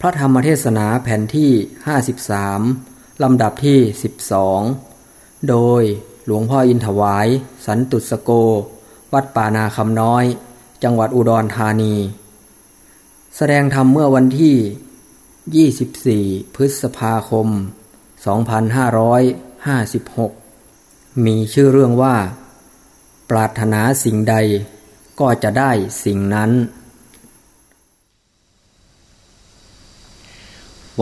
พระธรรมเทศนาแผ่นที่ 53 ลำดับที่ 12 โดยหลวงพ่ออินถวาย สันตุสโก วัดป่านาคำน้อย จังหวัดอุดรธานี แสดงธรรมเมื่อวันที่ 24 พฤษภาคม 2556 มีชื่อเรื่องว่า ปรารถนาสิ่งใดก็จะได้สิ่งนั้น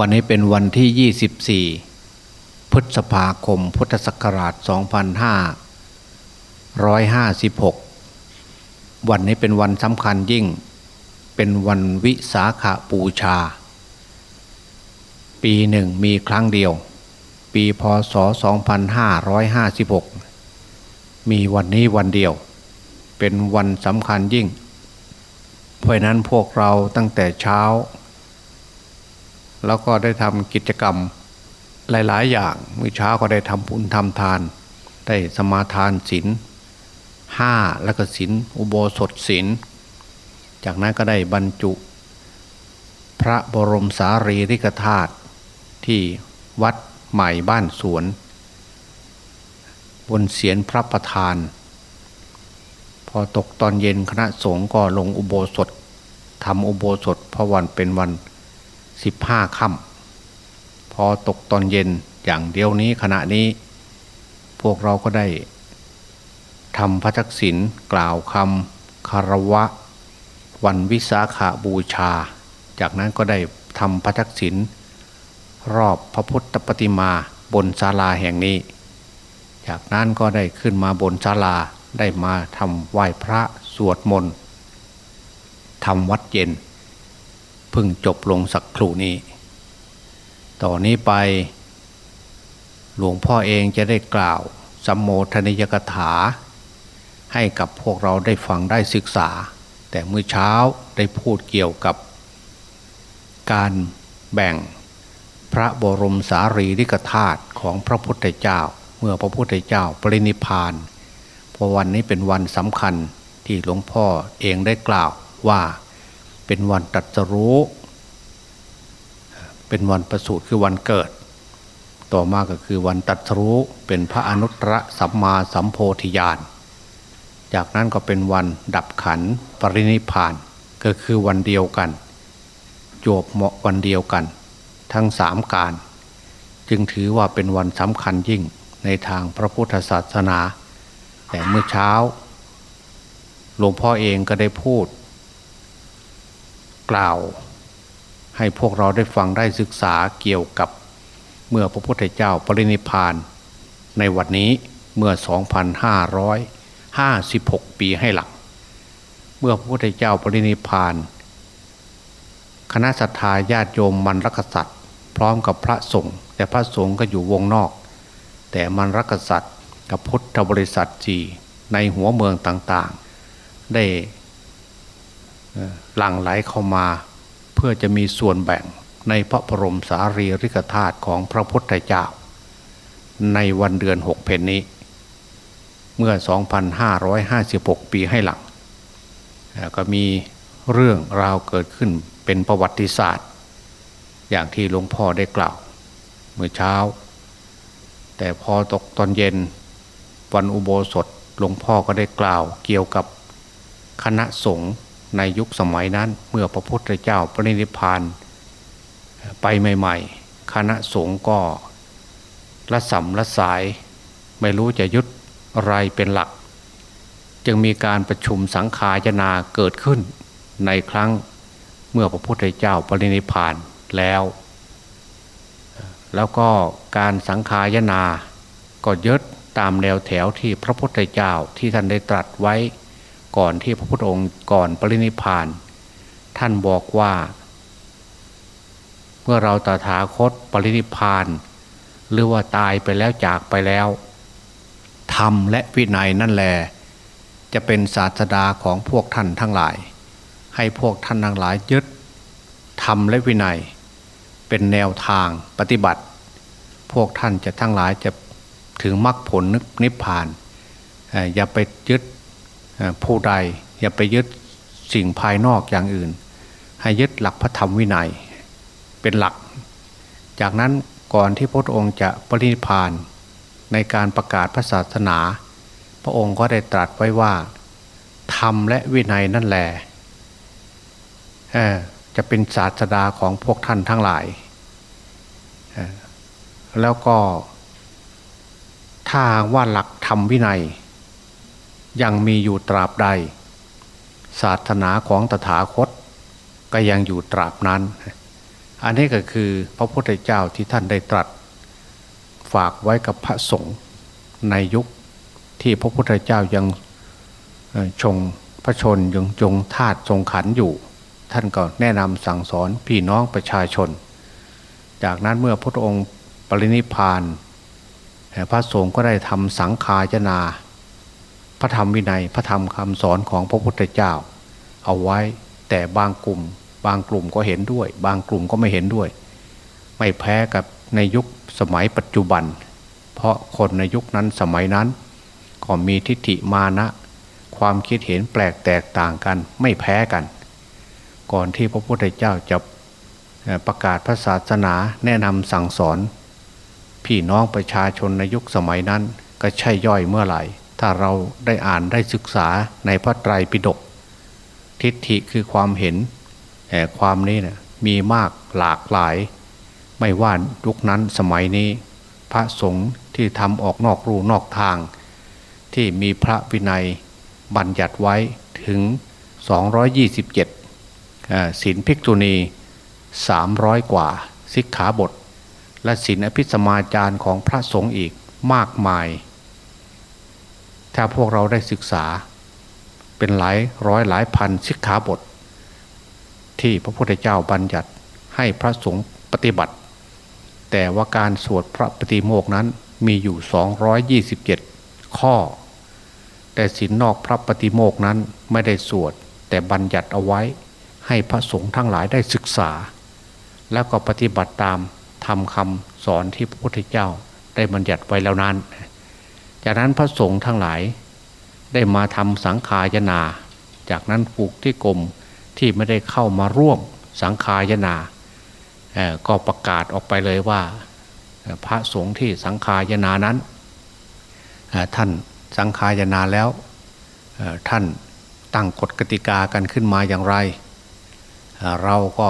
วันนี้เป็นวันที่ 24 พฤษภาคม พุทธศักราช 2556 วันนี้เป็นวันสำคัญยิ่ง เป็นวันวิสาขาปูชา ปีหนึ่งมีครั้งเดียว ปีพศ 2556 มีวันนี้วันเดียว เป็นวันสำคัญยิ่ง เพราะนั้นพวกเราตั้งแต่เช้า แล้วก็ได้ทำกิจกรรมหลาย ๆ อย่างเมื่อเช้าก็ได้ทำบุญทำทาน ได้สมาทานศีลห้าแล้วก็ศีลอุโบสถศีลจากนั้นก็ได้บรรจุ พระบรมสารีริกธาตุที่วัดใหม่บ้านสวน บนเสียนพระประธาน พอตกตอนเย็นคณะสงฆ์ก็ลงอุโบสถทำอุโบสถพระวันเป็นวัน สิบห้าค่ำพอตกตอนเย็นอย่างเดียวนี้ขณะนี้ พวกเราก็ได้ทำพระทักษิณกล่าวคำคารวะ วันวิสาขาบูชา จากนั้นก็ได้ทำพระทักษิณรอบพระพุทธปฏิมาบนศาลาแห่งนี้ จากนั้นก็ได้ขึ้นมาบนศาลาได้มาทำไหว้พระสวดมนต์ทำวัดเย็น พึ่งจบลงสักครู่นี้ ต่อนนี้ไป หลวงพ่อเองจะได้กล่าวสัมโมทนิยกถา ให้กับพวกเราได้ฟังได้ศึกษา แต่เมื่อเช้าได้พูดเกี่ยวกับ การแบ่งพระบรมสารีริกธาตุของพระพุทธเจ้า เมื่อพระพุทธเจ้าปรินิพานพราะวันนี้เป็นวันสำคัญที่หลวงพ่อเองได้กล่าวว่า เป็นวันตรัสรู้ เป็นวันประสูติคือวันเกิด ต่อมาก็คือวันตรัสรู้ เป็นพระอนุตตรสัมมาสัมโพธิญาณ จากนั้นก็เป็นวันดับขันปรินิพานก็คือวันเดียวกัน จบเหมาะวันเดียวกัน ทั้งสามการ จึงถือว่าเป็นวันสำคัญยิ่งในทางพระพุทธศาสนา แต่เมื่อเช้าหลวงพ่อเองก็ได้พูด กล่าว ให้พวกเราได้ฟังได้ศึกษาเกี่ยวกับเมื่อพระพุทธเจ้าปรินิพาน ในวันนี้เมื่อ 2,556 ปีให้หลัง เมื่อพระพุทธเจ้าปรินิพาน คณะสัตยาญาติโยมมันรักษัตริย์ พร้อมกับพระสงฆ์แต่พระสงฆ์ก็อยู่วงนอก แต่มันรักษัตริย์กับพุทธบริษัทจีในหัวเมืองต่างๆ ได้ หลั่งไหลเข้ามา เพื่อจะมีส่วนแบ่งในพระบรมสารีริกธาตุของพระพุทธเจ้า ในวันเดือนหกเพนนี้ เมื่อ 2,556 ปีให้หลัง ก็มีเรื่องราวเกิดขึ้นเป็นประวัติศาสตร์ อย่างที่หลวงพ่อได้กล่าว เมื่อเช้า แต่พอตกตอนเย็นวันอุโบสถหลวงพ่อก็ได้กล่าวเกี่ยวกับคณะสงฆ์ ในยุคสมัยนั้น เมื่อพระพุทธเจ้าปรินิพานไปใหม่ ๆ คณะสงฆ์ก็ละสัมละสาย ไม่รู้จะยึดอะไรเป็นหลัก จึงมีการประชุมสังขายนาเกิดขึ้น ในครั้งเมื่อพระพุทธเจ้าปรินิพานแล้ว แล้วก็การสังขายนาก็ยึดตามแนวแถวที่พระพุทธเจ้าที่ท่านได้ตรัสไว้ ก่อนที่พระพุทธองค์ก่อนปรินิพาน ท่านบอกว่า เมื่อเราตถาคตปรินิพาน หรือว่าตายไปแล้วจากไปแล้วธรรมและวินัยนั่นแหละจะเป็นศาสดาของพวกท่านทั้งหลาย ให้พวกท่านทั้งหลายยึดธรรมและวินัย เป็นแนวทางปฏิบัติ พวกท่านจะทั้งหลายจะถึงมรรคผลนิพพาน อย่าไปยึด ผู้ใดอย่าไปยึดสิ่งภายนอกอย่างอื่น ให้ยึดหลักพระธรรมวินัยเป็นหลัก จากนั้นก่อนที่พระองค์จะปรินิพานในการประกาศพระศาสนา พระองค์ก็ได้ตรัสไว้ว่าธรรมและวินัยนั่นแหละจะเป็นศาสดาของพวกท่านทั้งหลาย แล้วก็ถ้าว่าหลักธรรมวินัย ยังมีอยู่ตราบใด ศาสนาของตถาคต ก็ยังอยู่ตราบนั้น อันนี้ก็คือพระพุทธเจ้าที่ท่านได้ตรัส ฝากไว้กับพระสงฆ์ในยุคที่พระพุทธเจ้ายังชงพระชนยังจงธาตุทรงขันอยู่ ท่านก็แนะนำสั่งสอนพี่น้องประชาชน จากนั้นเมื่อพระองค์ปรินิพานพระสงฆ์ก็ได้ทำสังขายนา ระธรรมวินัยพระธรรมคำสอนของพระพุทธเจ้า เอาไว้แต่บางกลุ่ม บางกลุ่มก็เห็นด้วย บางกลุ่มก็ไม่เห็นด้วย ไม่แพ้กับในยุคสมัยปัจจุบัน เพราะคนในยุคนั้นสมัยนั้น ก็มีทิฏฐิมานะ ความคิดเห็นแปลกแตกต่างกัน ไม่แพ้กัน ก่อนที่พระพุทธเจ้าจะประกาศพระศาสนาแนะนำสั่งสอน พี่น้องประชาชนในยุคสมัยนั้นก็ใช่ย่อยเมื่อไหร่ ถ้าเราได้อ่านได้ศึกษาในพระไตรปิฎกทิฏฐิคือความเห็นแความนี้นะมีมากหลากหลาย ไม่ว่ายุคนั้นสมัยนี้ พระสงฆ์ที่ทำออกนอกรูนอกทาง ที่มีพระวินัยบัญญัติไว้ถึง 227ศีลภิกษุณี 300 กว่าสิกขาบท และศีลอภิสมาจารของพระสงฆ์อีกมากมาย ถ้าพวกเราได้ศึกษา เป็นหลายร้อยหลายพันสิกขาบท ที่พระพุทธเจ้าบัญญัติให้พระสงฆ์ปฏิบัติ แต่ว่าการสวดพระปฏิโมกนั้นมีอยู่ 227 ข้อ แต่ศีลนอกพระปฏิโมกนั้นไม่ได้สวด แต่บัญญัติเอาไว้ให้พระสงฆ์ทั้งหลายได้ศึกษา แล้วก็ปฏิบัติตามทำคำสอนที่พระพุทธเจ้าได้บัญญัติไว้แล้วนั้น จากนั้นพระสงฆ์ทั้งหลายได้มาทำสังขายนา จากนั้นผูกที่กรมที่ไม่ได้เข้ามาร่วมสังขายนาก็ประกาศออกไปเลยว่าพระสงฆ์ที่สังขายนานั้นท่านสังขายนาแล้วท่านตั้งกฎกติกากันขึ้นมาอย่างไร เราก็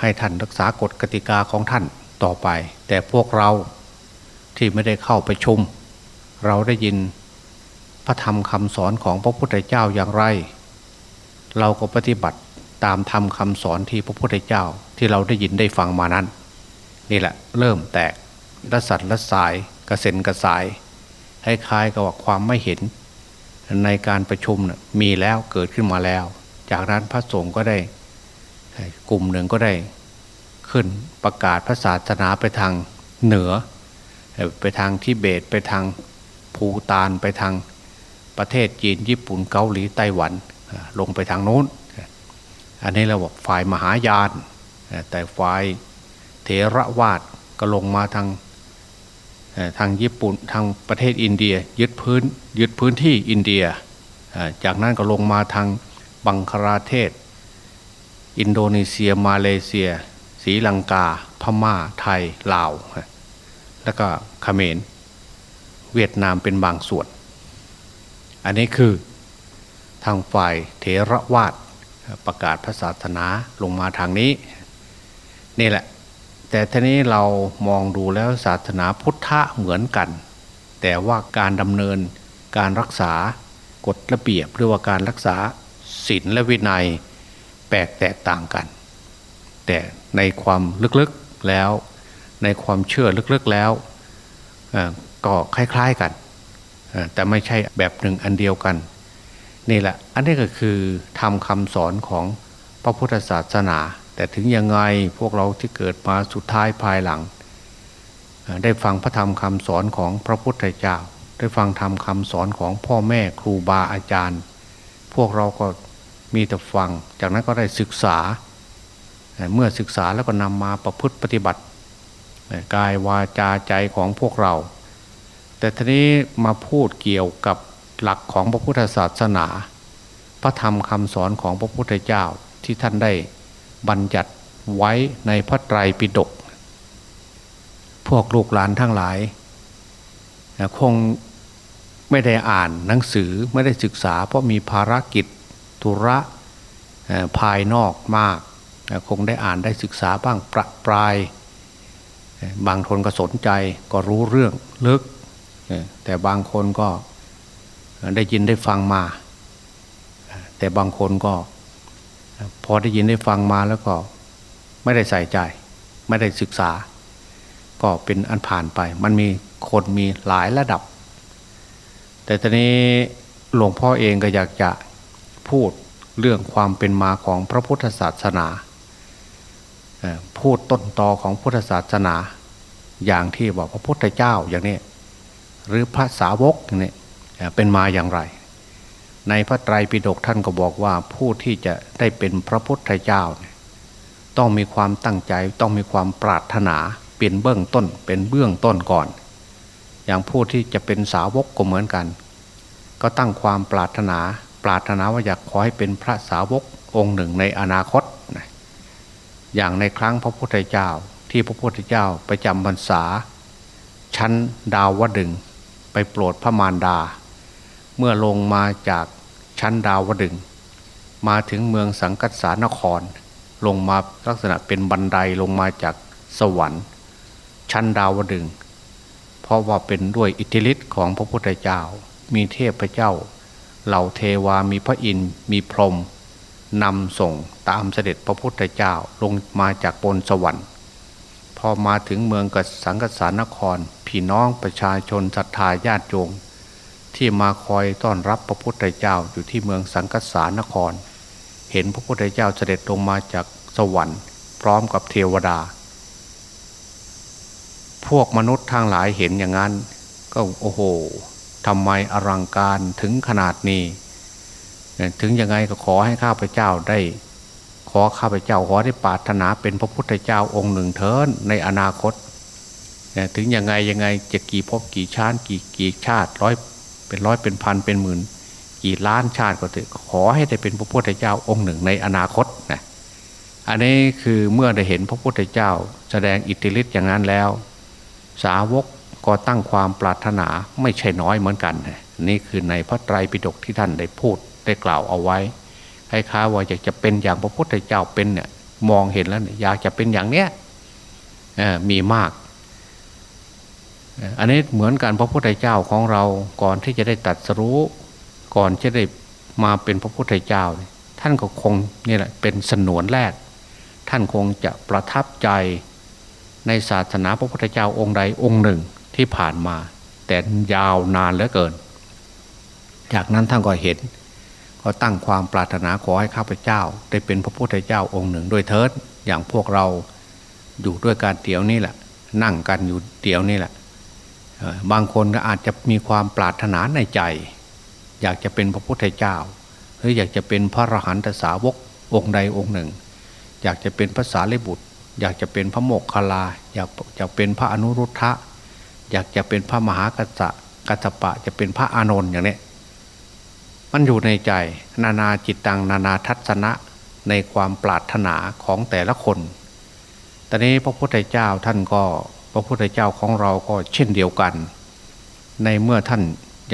ให้ท่านรักษากฎกติกาของท่านต่อไป แต่พวกเราที่ไม่ได้เข้าไปชุม เราได้ยินพระธรรมคำสอนของพระพุทธเจ้าอย่างไร เราก็ปฏิบัติตามธรรมคำสอนที่พระพุทธเจ้าที่เราได้ยินได้ฟังมานั้น นี่แหละเริ่มแตกละสัตละสายกระเซ็นกระสายคล้ายๆกับว่าความไม่เห็น ในการประชุมมีแล้วเกิดขึ้นมาแล้ว จากนั้นพระสงฆ์ก็ได้กลุ่มหนึ่งก็ได้ ขึ้นประกาศพระศาสนาไปทางเหนือ ไปทางทิเบตไปทาง ภูตานไปทางประเทศจีนญี่ปุ่นเกาหลีไต้หวันลงไปทางโน้น อันนี้เราบอกฝ่ายมหายาน แต่ฝ่ายเถระวาดก็ลงมาทางทางญี่ปุ่นทางประเทศอินเดียยึดพื้นยึดพื้นที่อินเดีย จากนั้นก็ลงมาทางบังคลาเทศ อินโดนีเซียมาเลเซียศรีลังกา พม่าไทยลาว แล้วก็เขมร เวียดนามเป็นบางส่วน อันนี้คือทางฝ่ายเถรวาดประกาศพระศาสนาลงมาทางนี้ นี่แหละ แต่ทีนี้เรามองดูแล้วศาสนาพุทธะเหมือนกัน แต่ว่าการดำเนินการรักษากฎระเบียบหรือว่าการรักษาศีลและวินัยแปลกแตกต่างกัน แต่ในความลึกๆแล้ว ในความเชื่อลึกๆแล้ว ก็คล้าย ๆกัน แต่ไม่ใช่แบบหนึ่งอันเดียวกัน นี่แหละ อันนี้ก็คือทำคำสอนของพระพุทธศาสนา แต่ถึงยังไงพวกเราที่เกิดมาสุดท้ายภายหลัง ได้ฟังพระธรรมคำสอนของพระพุทธเจ้า ได้ฟังธรรมคำสอนของพ่อแม่ครูบาอาจารย์ พวกเราก็มีแต่ฟัง จากนั้นก็ได้ศึกษา เมื่อศึกษาแล้วก็นำมาประพฤติปฏิบัติกายวาจาใจของพวกเรา แต่ทีนี้มาพูดเกี่ยวกับหลักของพระพุทธศาสนา พระธรรมคำสอนของพระพุทธเจ้าที่ท่านได้บัญญัติไว้ในพระไตรปิฎกพวกลูกหลานทั้งหลาย คงไม่ได้อ่านหนังสือไม่ได้ศึกษา เพราะมีภารกิจธุระภายนอกมาก คงได้อ่านได้ศึกษาบ้างประปราย บางคนก็สนใจก็รู้เรื่องลึก แต่บางคนก็ได้ยินได้ฟังมา แต่บางคนก็พอได้ยินได้ฟังมาแล้วก็ไม่ได้ใส่ใจ ไม่ได้ศึกษา ก็เป็นอันผ่านไป มันมีคนมีหลายระดับ แต่ตอนนี้หลวงพ่อเองก็อยากจะพูดเรื่องความเป็นมาของพระพุทธศาสนาพูดต้นตอของพุทธศาสนา อย่างที่บอกพระพุทธเจ้าอย่างนี้ หรือพระสาวกอย่างนี้เป็นมาอย่างไร ในพระไตรปิฎกท่านก็บอกว่าผู้ที่จะได้เป็นพระพุทธเจ้า ต้องมีความตั้งใจต้องมีความปรารถนาเป็นเบื้องต้นเป็นเบื้องต้นก่อน อย่างผู้ที่จะเป็นสาวกก็เหมือนกัน ก็ตั้งความปรารถนาปรารถนาว่าอยากขอให้เป็นพระสาวกองค์หนึ่งในอนาคต อย่างในครั้งพระพุทธเจ้าที่พระพุทธเจ้าไปจำพรรษา ชั้นดาววดึง ไปโปรดพระมารดา เมื่อลงมาจากชั้นดาวดึง มาถึงเมืองสังกัสานคร ลงมาลักษณะเป็นบันไดลงมาจากสวรรค์ ชั้นดาวดึง เพราะว่าเป็นด้วยอิทธิฤทธิ์ของพระพุทธเจ้า มีเทพเจ้า เหล่าเทวามีพระอินทร์มีพรหมนำส่งตามเสด็จพระพุทธเจ้าลงมาจากบนสวรรค์ พอมาถึงเมืองกสังกสานคร พี่น้องประชาชนศรัทธาญาติโยมที่มาคอยต้อนรับพระพุทธเจ้าอยู่ที่เมืองสังกสานคร เห็นพระพุทธเจ้าเสด็จลงมาจากสวรรค์ พร้อมกับเทวดา พวกมนุษย์ทางหลายเห็นอย่างนั้น ก็โอ้โหทำไมอลังการถึงขนาดนี้ ถึงยังไงก็ขอให้ข้าพเจ้าได้ ขอข้าพเจ้าขอได้ปรารถนาเป็นพระพุทธเจ้าองค์หนึ่งเทินในอนาคต ถึงยังไงยังไงจะกี่พบกี่ชาติกี่กี่ชาติร้อยเป็นร้อยเป็นพันเป็นหมื่น กี่ล้านชาติก็เถอะขอให้ได้เป็นพระพุทธเจ้าองค์หนึ่งในอนาคตนะอันนี้คือเมื่อได้เห็นพระพุทธเจ้า แสดงอิทธิฤทธิ์อย่างนั้นแล้ว สาวกก็ตั้งความปรารถนาไม่ใช่น้อยเหมือนกันนี่คือในพระไตรปิฎกที่ท่านได้พูดได้กล่าวเอาไว้คล้ายๆว่าอยากจะเป็นอย่างพระพุทธเจ้าเป็นเนี่ยมองเห็นแล้วอยากจะเป็นอย่างเนี้ยมีมาก อันนี้เหมือนกันพระพุทธเจ้าของเราก่อนที่จะได้ตัดสรู้ ก่อนจะได้มาเป็นพระพุทธเจ้า ท่านก็คงนี่แหละเป็นสนวนแรก ท่านคงจะประทับใจในศาสนาพระพุทธเจ้าองค์ใดองค์หนึ่งที่ผ่านมา แต่ยาวนานเหลือเกิน จากนั้นท่านก็เห็น ก็ตั้งความปรารถนาขอให้ข้าพเจ้า ได้เป็นพระพุทธเจ้าองค์หนึ่งโดยเทิดอย่างพวกเราอยู่ด้วยการเตี่ยวนี่แหละ นั่งกันอยู่เตี่ยวนี่แหละ บางคนก็อาจจะมีความปรารถนาในใจ อยากจะเป็นพระพุทธเจ้า หรืออยากจะเป็นพระอรหันตสาวกองค์ใดองค์หนึ่ง อยากจะเป็นภาษาเลบุตร อยากจะเป็นพระโมกขลา อยากจะเป็นพระอนุรุทธะ อยากจะเป็นพระมหากัจจะกัจปะจะเป็นพระอานนท์อย่างนี้มันอยู่ในใจ นานาจิตตังนานาทัศนะในความปรารถนาของแต่ละคน ตอนนี้พระพุทธเจ้าท่านก็ พระพุทธเจ้าของเราก็เช่นเดียวกัน ในเมื่อท่าน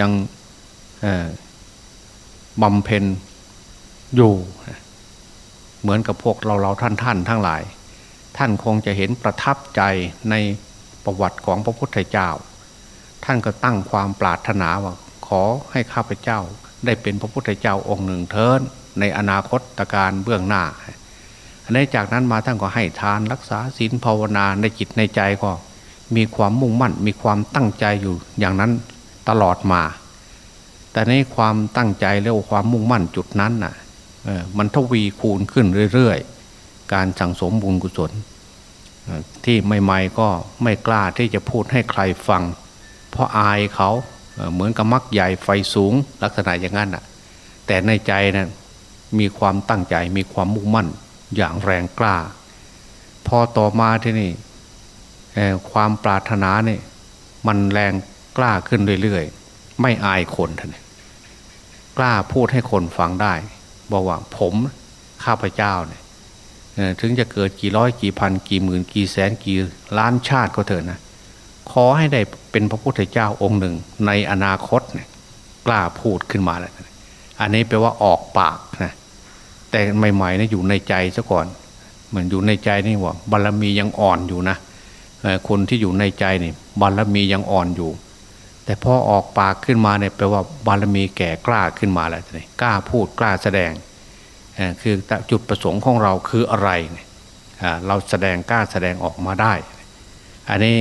ยังบำเพ็ญอยู่ เหมือนกับพวกเราเราท่านท่านทั้งหลาย ท่านคงจะเห็นประทับใจในประวัติของพระพุทธเจ้า ท่านก็ตั้งความปรารถนาว่าขอให้ข้าพเจ้าได้เป็นพระพุทธเจ้าองค์หนึ่งเทินในอนาคตการเบื้องหน้าอันนี้จากนั้นมาท่านก็ให้ทานรักษาศีลภาวนาในจิตในใจก็ มีความมุ่งมั่น มีความตั้งใจอยู่อย่างนั้นตลอดมา แต่ในความตั้งใจแล้วความมุ่งมั่นจุดนั้นน่ะมันทวีคูณขึ้นเรื่อยๆ การสั่งสมบุญกุศล ที่ใหม่ๆก็ไม่กล้าที่จะพูดให้ใครฟัง เพราะอายเขาเหมือนกับมักใหญ่ไฟสูงลักษณะอย่างนั้นอะแต่ในใจนะั้นมีความตั้งใจมีความมุ่งมั่นอย่างแรงกล้า พอต่อมาที่นี่ ความปรารถนาเนี่ยมันแรงกล้าขึ้นเรื่อยๆ ไม่อายคนท่านกล้าพูดให้คนฟังได้ บอกว่าผมข้าพเจ้าเนี่ยถึงจะเกิดกี่ร้อยกี่พันกี่หมื่นกี่แสนกี่ล้านชาติก็เถอะนะ ขอให้ได้เป็นพระพุทธเจ้าองค์หนึ่งในอนาคตเนี่ยกล้าพูดขึ้นมาแล้วอันนี้แปลว่าออกปากนะแต่ใหม่ๆนะอยู่ในใจซะก่อน เหมือนอยู่ในใจนี่ว่าบารรมียังอ่อนอยู่นะ คนที่อยู่ในใจนี่บารมียังอ่อนอยู่ แต่พอออกปากขึ้นมาเนี่ยแปลว่าบารมีแก่กล้าขึ้นมาแล้วนี่กล้าพูดกล้าแสดงคือจุดประสงค์ของเราคืออะไรเราแสดงกล้าแสดงออกมาได้ อันนี้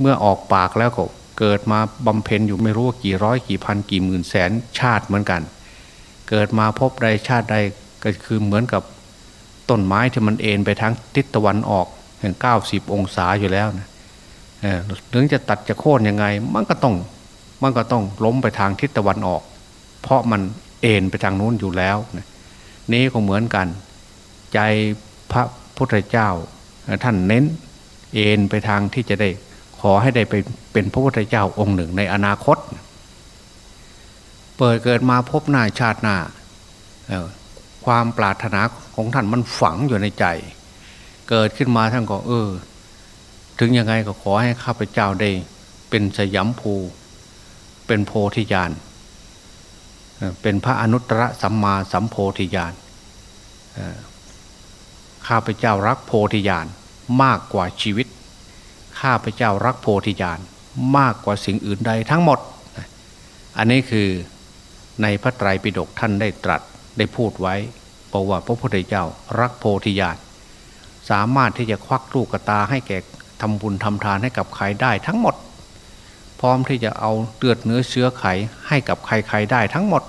เมื่อออกปากแล้วก็เกิดมาบำเพ็ญอยู่ไม่รู้ว่ากี่ร้อยกี่พันกี่หมื่นแสนชาติเหมือนกัน เกิดมาพบใดชาติใดก็คือเหมือนกับต้นไม้ที่มันเอ็นไปทางทิศตะวันออก เก้าสิบองศาอยู่แล้วนะถึงจะตัดจะโค่นยังไง มันก็ต้องมันก็ต้องล้มไปทางทิศตะวันออก เพราะมันเอ็นไปทางนู้นอยู่แล้วนะนี้ก็เหมือนกัน ใจพระพุทธเจ้า ท่านเน้นเอ็นไปทางที่จะได้ขอให้ได้ไปเป็นพระพุทธเจ้าองค์หนึ่งในอนาคต เปิดเกิดมาพบหน้าชาติหน้าความปรารถนาของท่านมันฝังอยู่ในใจ เกิดขึ้นมาท่านก็เออ ถึงยังไงก็ขอให้ข้าพเจ้าได้ เป็นสยามภู เป็นโพธิญาณเป็นพระอนุตตรสัมมาสัมโพธิญาณข้าพเจ้ารักโพธิญาณมากกว่าชีวิต ข้าพเจ้ารักโพธิญาณมากกว่าสิ่งอื่นใดทั้งหมด อันนี้คือในพระไตรปิฎกท่านได้ตรัสได้พูดไว้บอกว่าพระพุทธเจ้ารักโพธิญาณ สามารถที่จะควักลูกตาให้แก่ทำบุญทำทานให้กับใครได้ทั้งหมด พร้อมที่จะเอาเลือดเนื้อเชื้อไขให้กับใครๆได้ทั้งหมด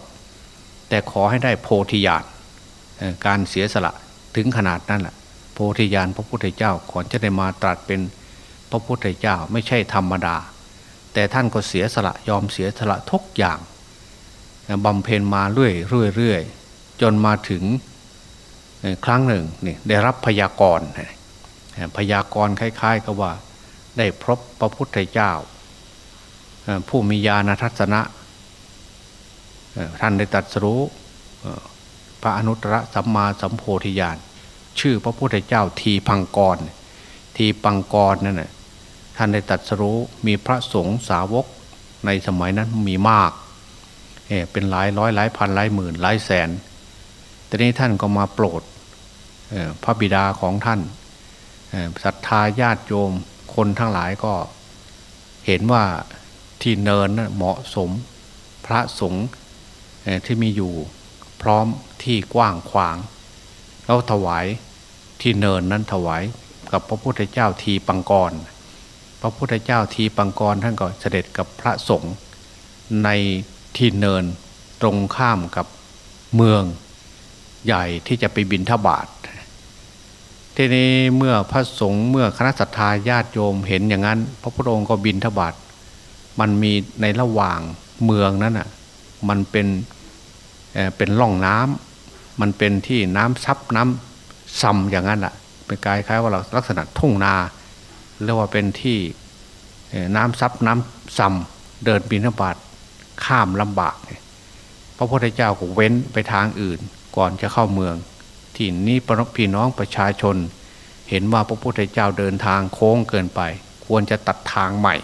แต่ขอให้ได้โพธิญาณการเสียสละถึงขนาดนั้นแหละโพธิญาณพระพุทธเจ้าก่อนจะได้มาตรัสเป็นพระพุทธเจ้าไม่ใช่ธรรมดา แต่ท่านก็เสียสละยอมเสียสละทุกอย่างบำเพ็ญมาเรื่อยเรื่อยเรื่อยจนมาถึง ครั้งหนึ่งนี่ได้รับพยากรณ์พยากรณ์คล้ายๆกับว่า ได้พบพระพุทธเจ้า ผู้มีญาณทัศนะท่านได้ตัดสู้พระอนุตตรสัมมาสัมโพธิญาณชื่อพระพุทธเจ้าทีพังกร ทีปังกรนั่นแหะท่านได้ตัดสู้มีพระสงฆ์สาวกในสมัยนั้นมีมาก เป็นหลายร้อยหลายพันหลายหมื่นหลายแสน แต่นี้ท่านก็มาโปรดพระบิดาของท่านศรัทธาญาติโยมคนทั้งหลายก็เห็นว่าที่เนินนเหมาะสมพระสงฆ์ที่มีอยู่พร้อมที่กว้างขวาง แล้วถวายที่เนินนั้นถวายกับพระพุทธเจ้าทีปังกร พระพุทธเจ้าทีปังกรท่านก็เสด็จกับพระสงฆ์ในที่เนินตรงข้ามกับเมือง ใหญ่ที่จะไปบินทบาททีนี้เมื่อพระสงฆ์เมื่อคณะสัตยาญาติโยมเห็นอย่างนั้น พระพุทธองค์ก็บินทบาทมันมีในระหว่างเมืองนั้นอะมันเป็นเป็นร่องน้ำมันเป็นที่น้ำซับน้ำซัมอย่างนั้นอะเป็นกายคล้ายว่าเราลักษณะทุ่งนาเรียกว่าเป็นที่น้ำซับน้ำซัมเดินบินทบาทข้ามลำบาก พระพุทธเจ้าก็เว้นไปทางอื่น ก่อนจะเข้าเมือง ที่นี้พี่น้องประชาชน เห็นว่าพระพุทธเจ้าเดินทางโค้งเกินไป ควรจะตัดทางใหม่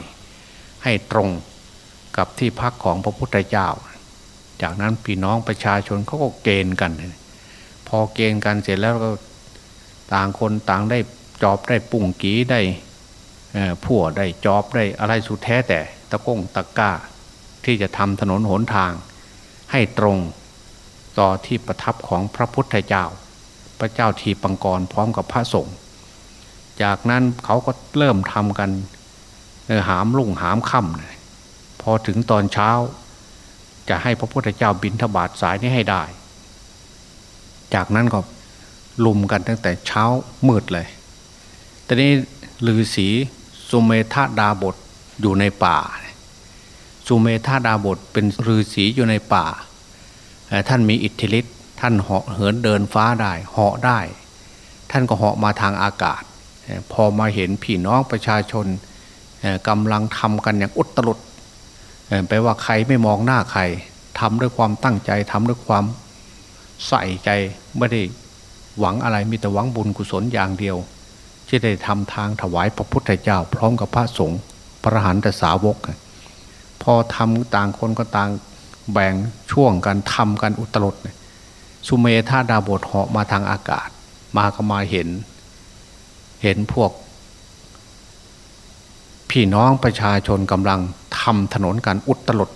ให้ตรงกับที่พักของพระพุทธเจ้า จากนั้นพี่น้องประชาชนเขาก็เกณฑ์กัน พอเกณฑ์กันเสร็จแล้วก็ต่างคนต่างได้จอบได้ปุ่งกีได้ผัวได้จอบได้อะไรสุดแท้แต่ตะก้งตะก้า ที่จะทำถนนหนทาง ให้ตรง ต่อที่ประทับของพระพุทธเจ้า พระเจ้าทีปังกรพร้อมกับพระสงฆ์จากนั้นเขาก็เริ่มทำกันหามลุ่งหามค่ำพอถึงตอนเช้า จะให้พระพุทธเจ้าบินทบาทสายนี้ให้ได้ จากนั้นก็ลุมกันตั้งแต่เช้ามืดเลยตอนนี้ลือศีสุเมธาดาบทอยู่ในป่า สุเมธาดาบทเป็นฤาษีอยู่ในป่า ท่านมีอิทธิฤทธิ์ท่านเหาะเหินเดินฟ้าได้เหาะได้ ท่านก็เหาะมาทางอากาศ พอมาเห็นพี่น้องประชาชนกำลังทำกันอย่างอุตรุดแปลว่าใครไม่มองหน้าใครทำด้วยความตั้งใจทำด้วยความใส่ใจไม่ได้หวังอะไรมีแต่หวังบุญกุศลอย่างเดียว ที่ได้ทำทางถวายพระพุทธเจ้า พร้อมกับพระสงฆ์พระหันตสาวก พอทำต่างคนก็ต่าง แบ่งช่วงกันทำกันอุตรดสุเมธาดาบทเหาะมาทางอากาศ มาก็มาเห็น เห็นพวก พี่น้องประชาชนกำลังทำถนนกันอุตรด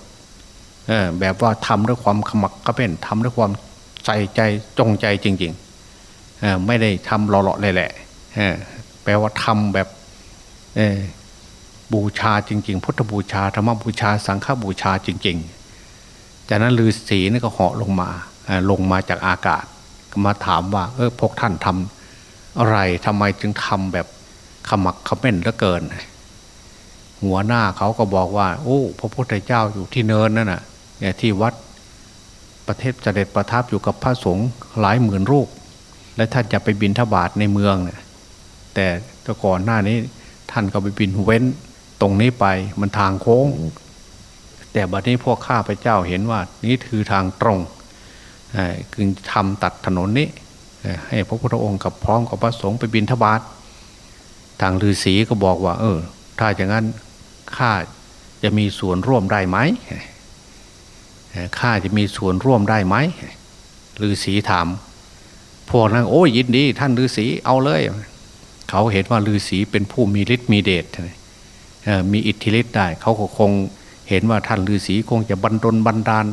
แบบว่าทำด้วยความขมักกระเป็นทำด้วยความใส่ใจจงใจจริงๆไม่ได้ทำหล่อๆเลยแหละแปลว่าทำแบบบูชาจริง ๆ พุทธบูชาธรรมบูชาสังฆบูชาจริงๆ จากนั้นฤาษีนี่ก็เหาะลงมาลงมาจากอากาศมาถามว่า เออพวกท่านทำอะไรทำไมจึงทำแบบขมักขม้นเหลือเกิน หัวหน้าเขาก็บอกว่า โอ้พระพุทธเจ้าอยู่ที่เนินนั่นน่ะเนี่ยที่วัดประเทศเสด็จประทับอยู่กับพระสงฆ์หลายหมื่นรูป และท่านจะไปบินทบาทในเมืองเนี่ยแต่ก่อนหน้านี้ท่านก็ไปบินเว้นตรงนี้ไปมันทางโค้ง แต่บัดนี้พวกข้าพเจ้าเห็นว่านี่คือทางตรงคือทำตัดถนนนี้ ให้พระพุทธองค์กับพร้อมกับพระสงฆ์ไปบินทบาททางฤาษีก็บอกว่า เออ ถ้าอย่างนั้นข้าจะมีส่วนร่วมได้ไหมข้าจะมีส่วนร่วมได้ไหมฤาษีถามพวกนั้นโอ้ยยินดี ท่านฤาษีเอาเลย เขาเห็นว่าฤาษีเป็นผู้มีฤทธิ์มีเดชมีอิทธิฤทธิ์ได้ เขาก็คง เห็นว่าท่านฤาษีคงจะบรรดลบันดาล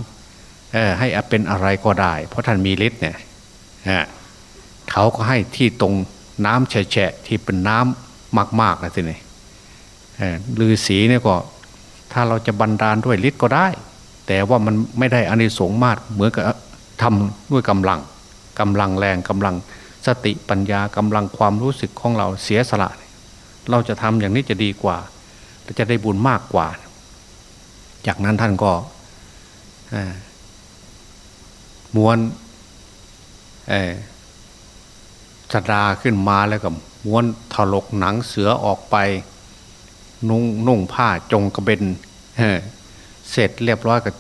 ให้เป็นอะไรก็ได้ เพราะท่านมีฤทธิ์เนี่ยเขาก็ให้ที่ตรงน้ำแฉะที่เป็นน้ำมากๆนะทีนี้ฤาษีเนี่ยก็ถ้าเราจะบันดาลด้วยฤทธิ์ก็ได้ แต่ว่ามันไม่ได้อานิสงส์มากเหมือนกับทำด้วยกำลังกำลังแรงกำลังสติปัญญากำลังความรู้สึกของเราเสียสละ เราจะทำอย่างนี้จะดีกว่าจะได้บุญมากกว่า จากนั้นท่านก็ม้วนสดาขึ้นมาแล้วก็ม้วนถลกหนังเสือออกไป นุ่งนุ่งผ้าจงกระเบนเสร็จเรียบร้อยกับ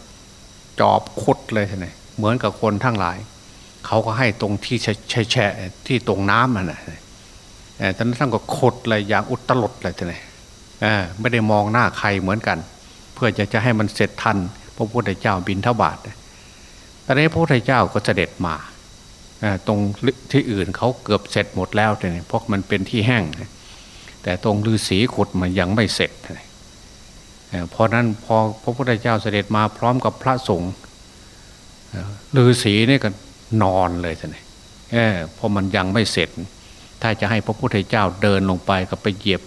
จอบคดเลยใช่ไหมเหมือนกับคนทั้งหลาย เขาก็ให้ตรงที่แช่แช่ที่ตรงน้ำนั่นแหละตอนนั้นท่านก็คดเลยอย่างอุตลดเลยใช่ไหมไม่ได้มองหน้าใครเหมือนกัน เพื่อจะจะให้มันเสร็จทันพระพุทธเจ้าบินทบาทตอนนี้พระพุทธเจ้าก็เสด็จมาตรงที่อื่นเขาเกือบเสร็จหมดแล้วเนี่ยเพราะมันเป็นที่แห้ง แต่ตรงฤาษีขุดมันยังไม่เสร็จเพราะนั้นพอพระพุทธเจ้าเสด็จมาพร้อมกับพระสงฆ์ฤาษีนี่ก็นอนเลยท่านเออเพราะมันยังไม่เสร็จ ถ้าจะให้พระพุทธเจ้าเดินลงไปก็ไปเหยียบ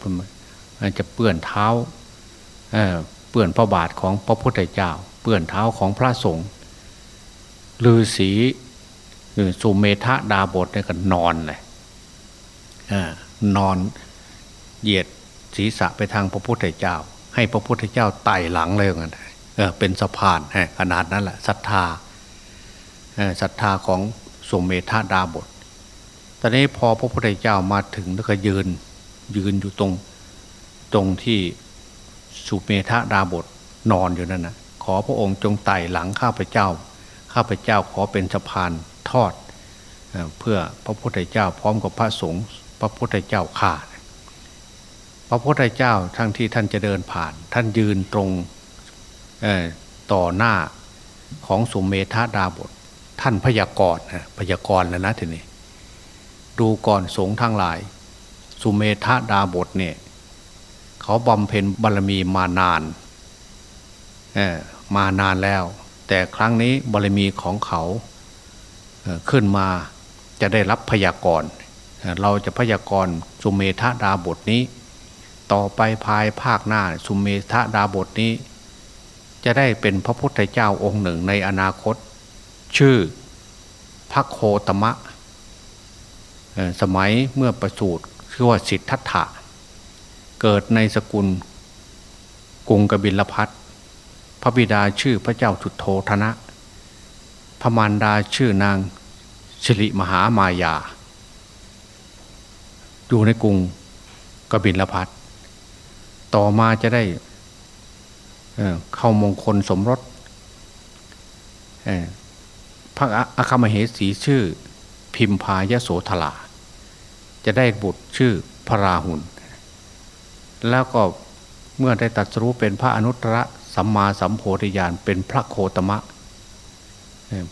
มันจะเปื้อนเท้าเปื้อนพระบาทของพระพุทธเจ้า เปื้อนเท้าของพระสงฆ์ฤาษีสุเมธาดาบทเนี่ยก็นอนเลยนอนเหยียดศีรษะไปทางพระพุทธเจ้า ให้พระพุทธเจ้าไต่หลังเลยกันเออเป็นสะพานขนาดนั้นแหละศรัทธาศรัทธาของสมเมธาดาบทตอนนี้พอพระพุทธเจ้ามาถึงแล้วก็ยืนยืนอยู่ตรงตรงที่ สุเมธาดาบทนอนอยู่นั่นนะขอพระองค์จงไต่หลังข้าพเจ้า ข้าพเจ้าขอเป็นสะพานทอด เพื่อพระพุทธเจ้าพร้อมกับพระสงฆ์พระพุทธเจ้าข่าพระพุทธเจ้าทั้งที่ท่านจะเดินผ่าน ท่านยืนตรงต่อหน้าของสุมเมธาดาบท ท่านพยากรณ์พยากรณ์แล้วนะทีนี้ดูก่อนสงฆ์ทั้งหลาย สุเมธาดาบทเนี่ย เขาบำเพ็ญบารมีมานานมานานแล้ว แต่ครั้งนี้บารมีของเขาขึ้นมาจะได้รับพยากรณ์เราจะพยากรณ์สุเมธาดาบทนี้ ต่อไปภายภาคหน้าสุมเมธาดาบทนี้ จะได้เป็นพระพุทธเจ้าองค์หนึ่งในอนาคต ชื่อพระโคตมะ สมัยเมื่อประสูติชื่อว่าสิทธัตถะ เกิดในสกุลกรุงกบิลพัทพระบิดาชื่อพระเจ้าจุดโทธนะ พระมารดาชื่อนางสิริมหามายา อยู่ในกรุงกบิลพัทต่อมาจะได้เข้ามงคลสมรสพระอาคามเหสีชื่อพิมพายโสธราจะได้บุตรชื่อพระราหุล แล้วก็เมื่อได้ตัดรู้เป็นพระอนุตตรสัมมาสัมโพธิญาณเป็นพระโคตมะ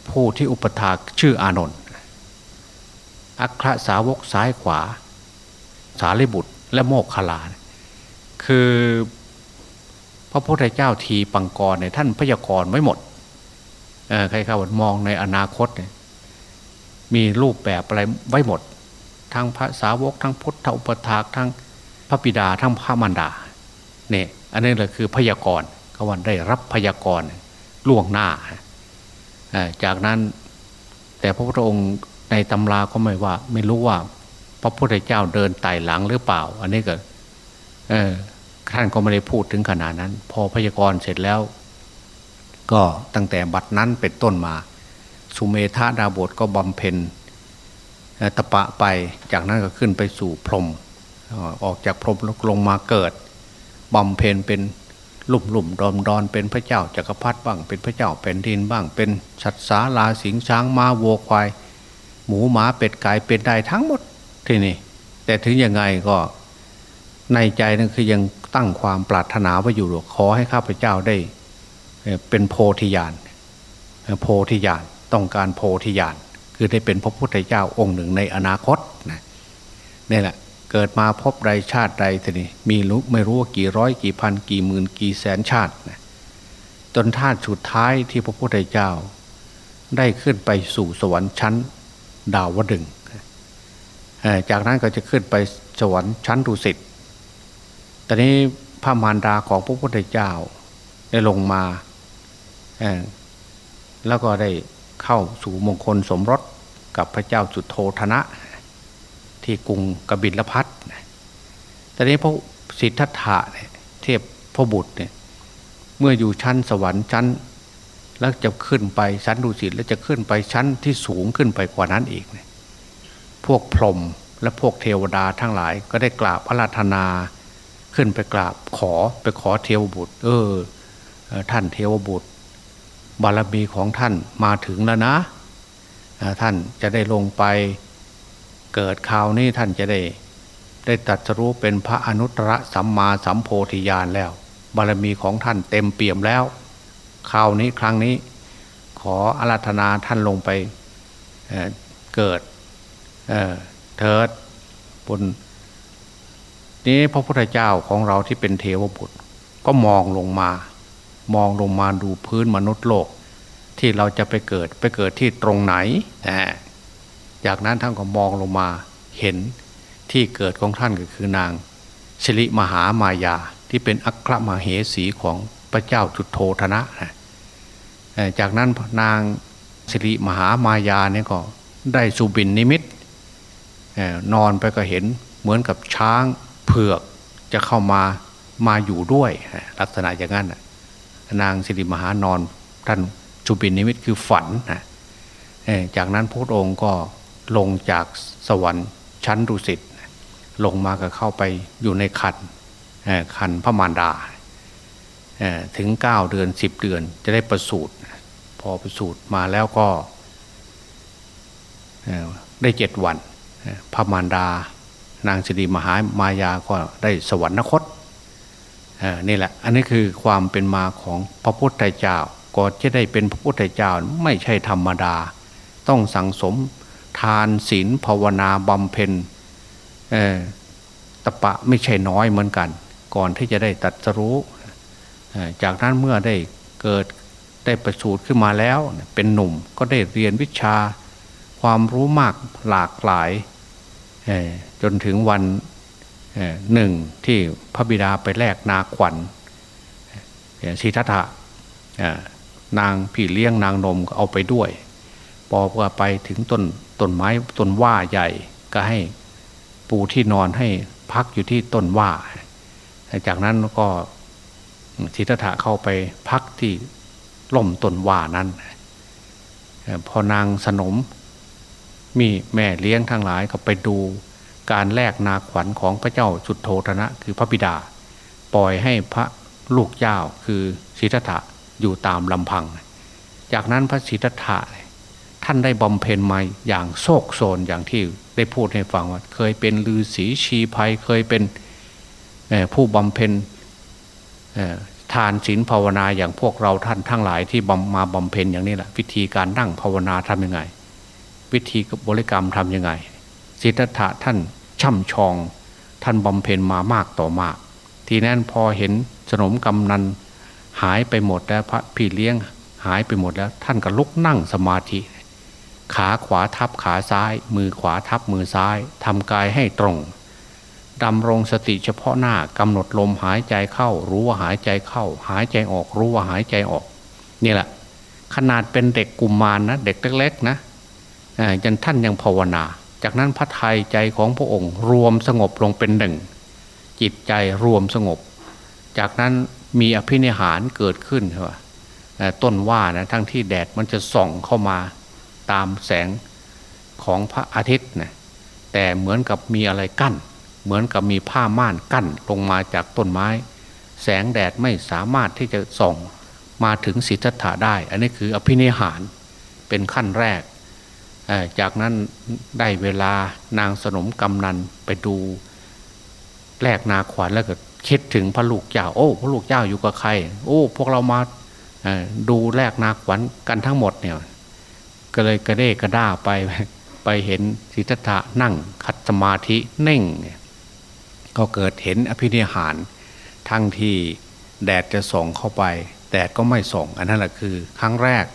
ผู้ที่อุปถากชื่ออานนท์อัครสาวกซ้ายขวา สารีบุตรและโมกขลา คือพระพุทธเจ้าทีปังกรในท่านพยากรณ์ไว้หมดใครเขามองในอนาคตมีรูปแบบอะไรไว้หมด ทั้งพระสาวกทั้งพุทธอุปถากทั้ง ระบิดาทั้งพระมารดาเนี่ยอันนี้แหละคือพยากรณ์เขาว่าได้รับพยากรณ์ล่วงหน้า จากนั้นแต่พระพุทธองค์ในตำราก็ไม่ว่า ไม่รู้ว่า พระพุทธเจ้าเดินไต่หลังหรือเปล่า อันนี้ก็ท่านก็ไม่ได้พูดถึงขนาดนั้น พอพยากรณ์เสร็จแล้ว ก็ตั้งแต่บัดนั้นเป็นต้นมา สุเมธาดาบทก็บำเพ็ญตะปะไปจากนั้นก็ขึ้นไปสู่พรหม ออกจากพรหมลงมาเกิดบำเพ็ญเป็นลุ่มลุ่มดอนดอนเป็นพระเจ้าจักรพรรดิบ้างเป็นพระเจ้าแผ่นดินบ้างเป็นชัดสาลาสิงช้างม้าวัวควาย หมูหมาเป็ดไก่เป็นได้ทั้งหมดที่นี่ แต่ถึงยังไงก็ในใจนั่นคือยังตั้งความปรารถนาไว้อยู่ขอให้ข้าพเจ้าได้เป็นโพธิญาณโพธิญาณต้องการโพธิญาณคือได้เป็นพระพุทธเจ้าองค์หนึ่งในอนาคตนะนี่แหละ เกิดมาพบใดชาติใดทีนี้มีรู้ไม่รู้ว่ากี่ร้อยกี่พันกี่หมื่นกี่แสนชาตินะจนท่าสุดท้ายที่พระพุทธเจ้า ได้ขึ้นไปสู่สวรรค์ชั้นดาวดึงจากนั้นก็จะขึ้นไปสวรรค์ชั้นดุสิตตอนนี้พระมารดาของพระพุทธเจ้าได้ลงมาแล้วก็ได้เข้าสู่มงคลสมรสกับพระเจ้าจุดโทธนะ ที่กรุงกบิลพัทตอนนี้พระสิทธัตถะเนี่ยเทพพระบุตรเนี่ยเมื่ออยู่ชั้นสวรรค์ชั้น แล้วจะขึ้นไปชั้นดุสิตแล้วจะขึ้นไปชั้นที่สูงขึ้นไปกว่านั้นอีกเนี่ยพวกพรหมและพวกเทวดาทั้งหลายก็ได้กราบพระราธนา ขึ้นไปกราบขอไปขอเทวบุตร เออ ท่านเทวบุตร บารมีของท่านมาถึงแล้วนะ ท่านจะได้ลงไป เกิดคราวนี้ท่านจะได้ ได้ตัดรู้เป็นพระอนุตตรสัมมาสัมโพธิญาณแล้ว บารมีของท่านเต็มเปี่ยมแล้วคราวนี้ครั้งนี้ ขออาราธนาท่านลงไปเเกิดเเถิดบนนี้พระพุทธเจ้าของเราที่เป็นเทวบุตร ก็มองลงมา มองลงมาดูพื้นมนุษย์โลก ที่เราจะไปเกิดไปเกิดที่ตรงไหน จากนั้นท่านก็มองลงมาเห็นที่เกิดของท่านก็คือนางสิริมหามายาที่เป็นอัครมเหสีของพระเจ้าจุดโทธนะ จากนั้นนางสิริมหามายาเนี่ยก็ได้สุบินนิมิตนอนไปก็เห็นเหมือนกับช้างเผือกจะเข้ามามาอยู่ด้วย ลักษณะอย่างนั้นนางสิริมหานอนท่านสุบินนิมิตคือฝันนะจากนั้นพระองค์ก็ ลงจากสวรรค์ชั้นดุสิตลงมาก็เข้าไปอยู่ในคันคันพระมารดาถึงเก้าเดือนสิบเดือนจะได้ประสูติพอประสูติมาแล้วก็ได้เจ็ดวันพระมารดา นางสิริมหามายาก็ได้สวรรคตนี่แหละ อันนี้คือความเป็นมาของพระพุทธเจ้าก่อจะได้เป็นพระพุทธเจ้าไม่ใช่ธรรมดา ต้องสังสม ทานศีลภาวนาบำเพ็ญตะปะไม่ใช่น้อยเหมือนกัน ก่อนที่จะได้ตัดสรู้จากนั้นเมื่อได้เกิดได้ประสูติขึ้นมาแล้ว เป็นหนุ่มก็ได้เรียนวิชาความรู้มากหลากหลาย จนถึงวันหนึ่งที่พระบิดาไปแลกนาขวัญสิทธัตถะนางพี่เลี้ยงนางนมก็เอาไปด้วย พอไปถึงต้นต้นไม้ต้นว่าใหญ่ ก็ให้ปูที่นอนให้พักอยู่ที่ต้นว่า จากนั้นก็ทิฏฐะเข้าไปพักที่ล่มต้นว่านั้น พอนางสนมมีแม่เลี้ยงทั้งหลายก็ไปดูการแลกนาขวัญของพระเจ้าจุดโทธนะ คือพระบิดา ปล่อยให้พระลูกเจ้าคือสิทธัตถะอยู่ตามลำพัง จากนั้นพระสิทธัตถะ ท่านได้บำเพ็ญมาอย่างโศกโซนอย่างที่ได้พูดให้ฟังว่า เคยเป็นลือศีชีภัยเคยเป็นผู้บำเพ็ญทานศีลภาวนาอย่างพวกเราท่านทั้งหลายที่มาบำเพ็ญอย่างนี้แหละวิธีการนั่งภาวนาทํำยังไง วิธีบริกรรมทํำยังไงสิทธัตถะท่านช่ำชอง ท่านบำเพ็ญมามากต่อมาก ทีนั้นพอเห็นสนมกำนันหายไปหมดแล้วพระพี่เลี้ยงหายไปหมดแล้ว ท่านก็ลุกนั่งสมาธิ ขาขวาทับขาซ้าย มือขวาทับมือซ้าย ทำกายให้ตรงดำรงสติเฉพาะหน้ากำหนดลมหายใจเข้า รู้ว่าหายใจเข้า หายใจออกรู้ว่าหายใจออกนี่แหละ ขนาดเป็นเด็กกุมมารนนะเด็กเล็กๆนะยันท่านยังภาวนา จากนั้นพระทัยใจของพระองค์ รวมสงบลงเป็นหนึ่ง จิตใจรวมสงบ จากนั้นมีอภินิหารเกิดขึ้นใช่ไหมต้นว่านะทั้งที่แดดมันจะส่องเข้ามา ตามแสงของพระอาทิตย์นะแต่เหมือนกับมีอะไรกั้น เหมือนกับมีผ้าม่านกั้นลงมาจากต้นไม้ แสงแดดไม่สามารถที่จะส่องมาถึงสิทธัตถะได้ อันนี้คืออภินิหารเป็นขั้นแรก จากนั้นได้เวลานางสนมกำนันไปดูแลกนาขวัญแล้วก็คิดถึงพระลูกเจ้า โอ้พระลูกเจ้าอยู่กับใคร โอ้ พวกเรามาดูแลกนาขวัญกันทั้งหมดเนี่ย ก็เลยกระเด้กระด้าไปไปเห็นสิทธัตถะนั่งขัดสมาธิเน่งเนี่ยก็เกิดเห็นอภินิหารทั้งที่แดดจะส่องเข้าไป แดดก็ไม่ส่องอันนั้นแหละคือ ครั้งแรก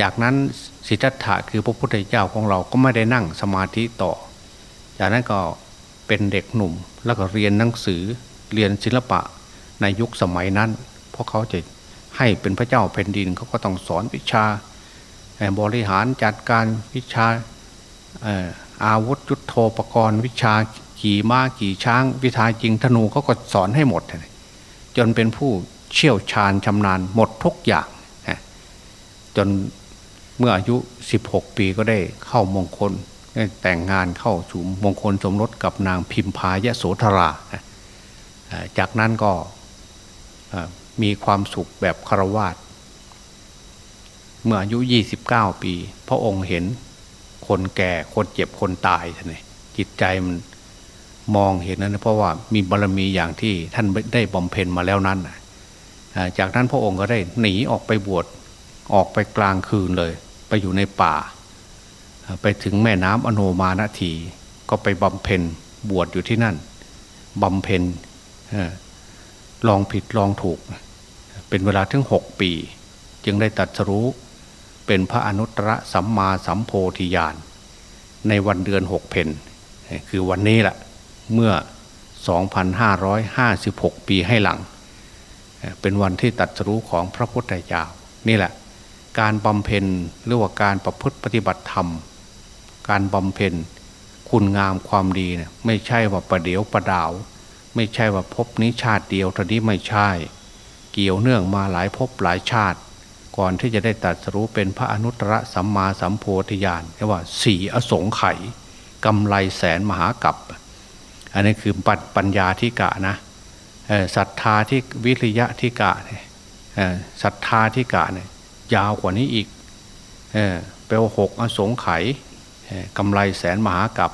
จากนั้นสิทธัตถะคือพระพุทธเจ้าของเราก็ไม่ได้นั่งสมาธิต่อ จากนั้นก็เป็นเด็กหนุ่มแล้วก็เรียนหนังสือเรียนศิลปะในยุคสมัยนั้น เพราะเขาจะให้เป็นพระเจ้าแผ่นดินเขาก็ต้องสอนวิชา บริหารจัดการวิชาอาวุธยุทโธปกรณ์ วิชาขี่ม้าขี่ช้าง วิทาจิงธนูเขาก็สอนให้หมด จนเป็นผู้เชี่ยวชาญชำนาญหมดทุกอย่างจนเมื่ออายุ 16 ปีก็ได้เข้ามงคลแต่งงานเข้าสู่มงคลสมรสกับนางพิมพายะโสธรา จากนั้นก็มีความสุขแบบคารวาส เมื่ออายุ 29 ปี พระองค์เห็นคนแก่คนเจ็บคนตายท่านเจิตใจมันมองเห็นนั้น เพราะว่ามีบารรมีอย่างที่ท่านได้บำเพ็ญมาแล้วนั้นจากนั้นพระองค์ก็ได้หนีออกไปบวชออกไปกลางคืนเลย ไปอยู่ในป่า ไปถึงแม่น้ำอโนมาณทีก็ไปบำเพ็ญบวชอยู่ที่นั่นบำเพ็ญลองผิดลองถูก เป็นเวลาถึงหกปี จึงได้ตัดสรู้ เป็นพระอนุตตรสัมมาสัมโพธิญาณในวันเดือนหกเพนคือวันนี้แหละเมื่อ 2,556 ปีให้หลัง เป็นวันที่ตัดสู้ของพระพุทธเจ้านี่แหละ การบำเพ็ญหรือว่าการประพฤติปฏิบัติธรรม การบำเพ็ญคุณงามความดีเนี่ยไม่ใช่ว่าประเดียวประดาว ไม่ใช่ว่าพบนี้ชาติเดียวทนี้ไม่ใช่ เกี่ยวเนื่องมาหลายพบหลายชาติ ก่อนที่จะได้ตัดสู้เป็นพระอนุตตรสัมมาสัมโพธิญาณเรียกว่าสีอสงไขยกำไรแสนมหากัปอันนี้คือปัปญญาที่กะนะศรัทธาที่วิริยะที่กะศรัทธาที่กะเนี่ยยาวกว่านี้อีกเปลว่าหกอสงไขยกำไรแสนมหากับ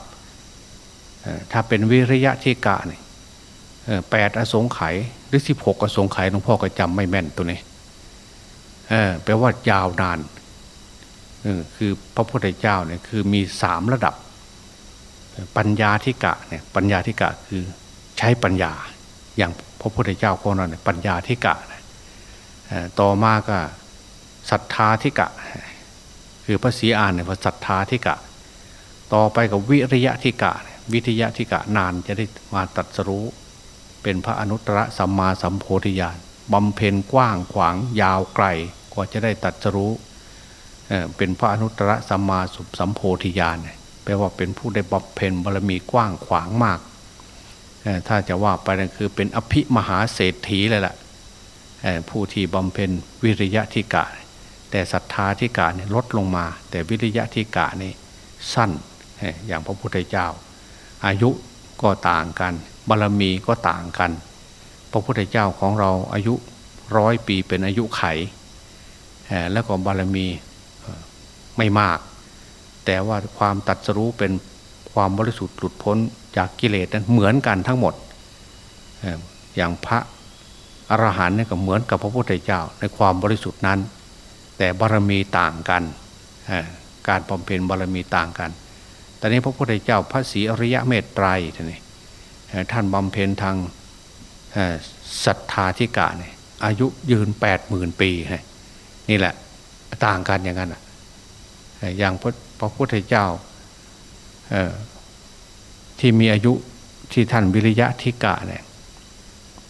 ถ้าเป็นวิริยะที่กะเนี่ยแปดอสงไขยหรือสิบหกอสงไขยหลวงพ่อก็จำไม่แม่นตัวนี้ แปลว่ายาวนานคือพระพุทธเจ้าเนี่ยคือมีสามระดับ ปัญญาธิกะเนี่ยปัญญาธิกะคือใช้ปัญญา อย่างพระพุทธเจ้าของเราเนี่ยปัญญาธิกะต่อมาก็ศรัทธาธิกะ คือพระศรีอานเนี่ยพระศรัทธาธิกะ ต่อไปกับวิริยะธิกะ วิทยะธิกะนานจะได้มาตัดสรู้ เป็นพระอนุตตรสัมมาสัมโพธิญาณบำเพ็ญกว้างขวางยาวไกล กว่าจะได้ตัดสรู้เป็นพระอนุตตรสัมมาสุสัมโพธิญาณแปลว่าเป็นผู้ได้บำเพ็ญบารมีกว้างขวางมาก ถ้าจะว่าไปนั่นคือเป็นอภิมหาเศรษฐีเลยล่ะผู้ที่บำเพ็ญวิริยะทิกะ แต่ศรัทธาทิกะเนี่ยลดลงมา แต่วิริยะทิกะนี่สั้นอย่างพระพุทธเจ้า อายุก็ต่างกัน บารมีก็ต่างกัน พระพุทธเจ้าของเราอายุร้อยปีเป็นอายุไข แล้วก็บารมีไม่มาก แต่ว่าความตัดสรู้เป็นความบริสุทธิ์หลุดพ้นจากกิเลสนั้นเหมือนกันทั้งหมด อย่างพระอรหันต์นี่ก็เหมือนกับพระพุทธเจ้าในความบริสุทธิ์นั้น แต่บารมีต่างกัน การบำเพ็ญบารมีต่างกันตอนนี้พระพุทธเจ้าพระศรีอริยะเมตไตรท่านนี่ท่านบำเพ็ญทางศรัทธาธิกะเนี่ยอายุยืนแปดหมื่นปีนี่ นี่แหละ ต่างกันอย่างนั้นอย่างพระพุทธเจ้าที่มีอายุที่ท่านวิริยะทิกะเนี่ย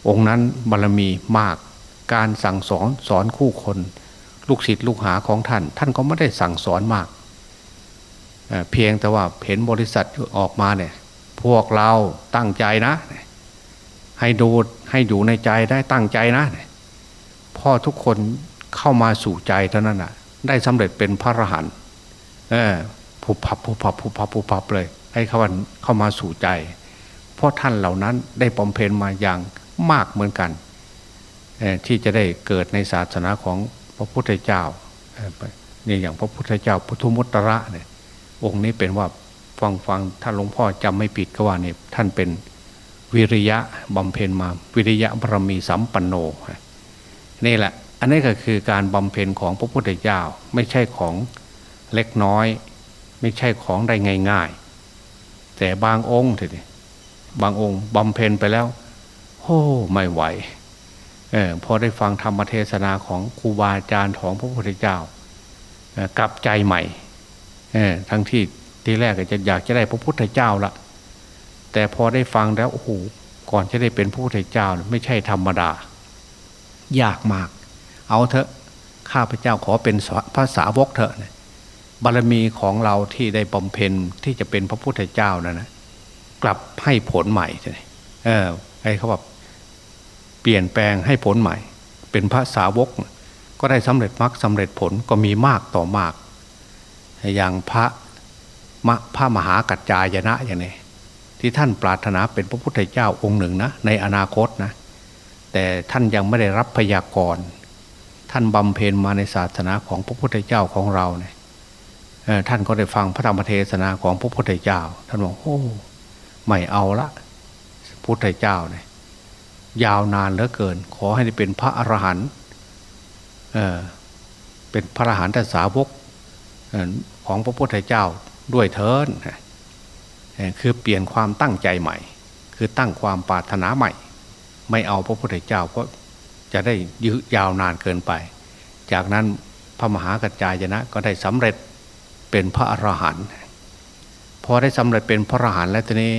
องค์นั้นบารรมีมากการสั่งสอนสอนคู่คน ลูกศิษย์ลูกหาของท่าน ท่านก็ไม่ได้สั่งสอนมากเเพียงแต่ว่าเห็นบริษัทออกมาเนี่ยพวกเราตั้งใจนะ ให้ดูให้อยู่ในใจได้ตั้งใจนะพ่อทุกคน เข้ามาสู่ใจเท่านั้นอะ ได้สำเร็จเป็นพระอรหันต์ผูพับผูพับผูพับผูพับเลย ให้เขาเข้ามาสู่ใจ เพราะท่านเหล่านั้นได้บำเพ็ญมาอย่างมากเหมือนกัน ที่จะได้เกิดในศาสนาของพระพุทธเจ้านี่อย่างพระพุทธเจ้าพุทธมุตระเนี่ยองค์นี้เป็นว่าฟังฟังท่านหลวงพ่อจำไม่ผิดก็ว่าเนี่ยท่านเป็นวิริยะบำเพ็ญมา วิริยะบารมีสัมปันโนนี่แหละ อันนี้ก็คือการบำเพ็ญของพระพุทธเจ้าไม่ใช่ของเล็กน้อย ไม่ใช่ของได้ง่าย ๆ แต่บางองค์ทีบางองค์บำเพ็ญไปแล้วโอ้ไม่ไหวเออพอได้ฟังธรรมเทศนาของครูบาอาจารย์ของพระพุทธเจ้ากลับใจใหม่เออทั้งที่ทีแรกจะอยากจะได้พระพุทธเจ้าละแต่พอได้ฟังแล้วโอ้โหก่อนจะได้เป็นพระพุทธเจ้าไม่ใช่ธรรมดา ยากมาก เอาเถอะข้าพเจ้าขอเป็นภาษาวกเถอะบารมีของเราที่ได้บำเพ็ญที่จะเป็นพระพุทธเจ้านะนนะกลับให้ผลใหม่ใช่ไหมเออไอ้เขาบอกเปลี่ยนแปลงให้ผลใหม่ เป็นพระสาวก ก็ได้สำเร็จมรรคสาเร็จผลก็มีมากต่อมาก อย่างพระมะพระมหากัจจายนะอย่างนี้ที่ท่านปรารถนาเป็นพระพุทธเจ้าองค์หนึ่งนะในอนาคตนะ แต่ท่านยังไม่ได้รับพยากรณ์ ท่านบำเพ็ญมาในศาสนาของพระพุทธเจ้าของเราเนี่ยท่านก็ได้ฟังพระธรรมเทศนาของพระพุทธเจ้า ท่านบอกโอ้ไม่เอาละพุทธเจ้าเนี่ยยาวนานเหลือเกิน ขอให้ได้เป็นพระอรหันต์เเป็นพระอรหันต์สาวกของพระพุทธเจ้าด้วยเทินคือเปลี่ยนความตั้งใจใหม่ คือตั้งความปรารถนาใหม่ ไม่เอาพระพุทธเจ้าเพราะ จะได้ยืยาวนานเกินไป จากนั้นพระมหากัจจายนะก็ได้สำเร็จเป็นพระอรหันต์พอได้สำเร็จเป็นพระอรหันต์แล้วทีนี้